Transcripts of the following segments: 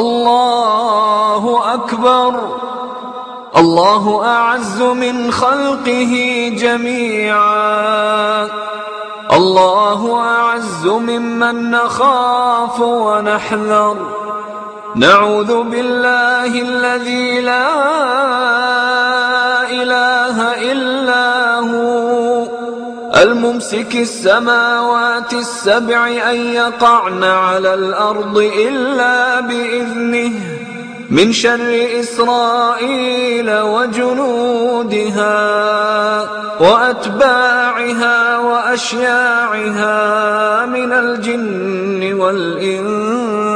الله أكبر. الله أعز من خلقه جميعا. الله أعز ممن نخاف ونحذر. نعوذ بالله الذي لا إله إلا هو الممسك السماوات السبع أن يقعن على الأرض إلا بإذنه من شر إسرائيل وجنودها وأتباعها وأشياعها من الجن والإنس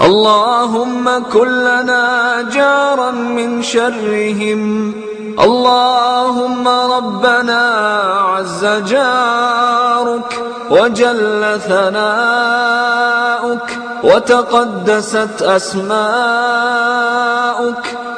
اللهم كلنا جارا من شرهم اللهم ربنا عز جارك وجل ثناؤك وتقدست أسماؤك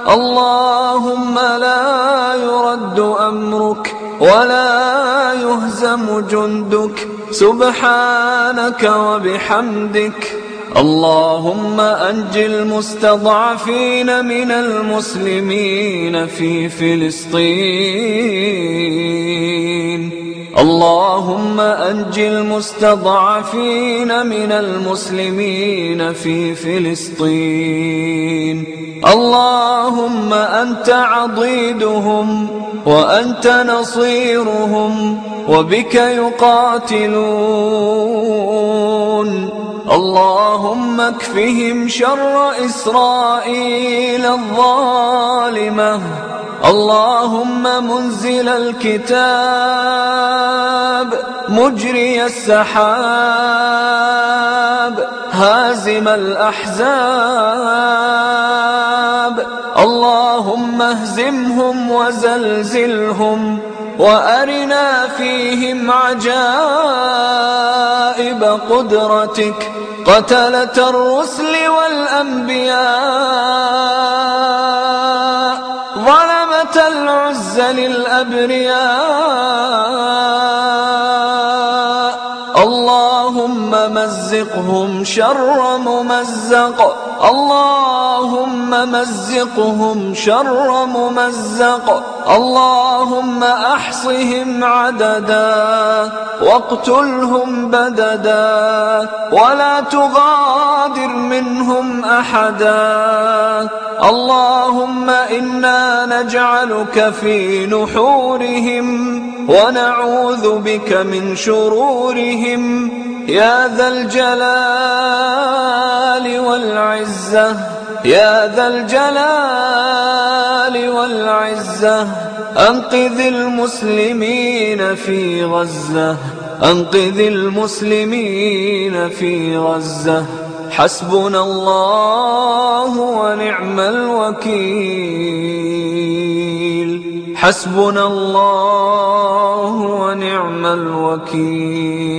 اللهم لا يرد أمرك ولا يهزم جندك سبحانك وبحمدك اللهم أنج المستضعفين من المسلمين في فلسطين. اللهم أنج المستضعفين من المسلمين في فلسطين. اللهم أنت عضيدهم وأنت نصيرهم وبك يقاتلون. اللهم اكفهم شر إسرائيل الظالمة. اللهم منزل الكتاب مجري السحاب هازم الأحزاب. اللهم اهزمهم وزلزلهم وأرنا فيهم عجائب قدرتك. قتلة الرسل والأنبياء ظلمة العز للأبرياء. مزقهم شر ممزق. اللهم مزقهم شر ممزق. اللهم أحصهم عددا واقتلهم بددا ولا تغادر منهم أحدا. اللهم إنا نجعلك في نحورهم ونعوذ بك من شرورهم. يا ذا الجلال والعزة يا ذا الجلال والعزة أنقذ المسلمين في غزة أنقذ المسلمين في غزة. حسبنا الله ونعم الوكيل. حسبنا الله ونعم الوكيل.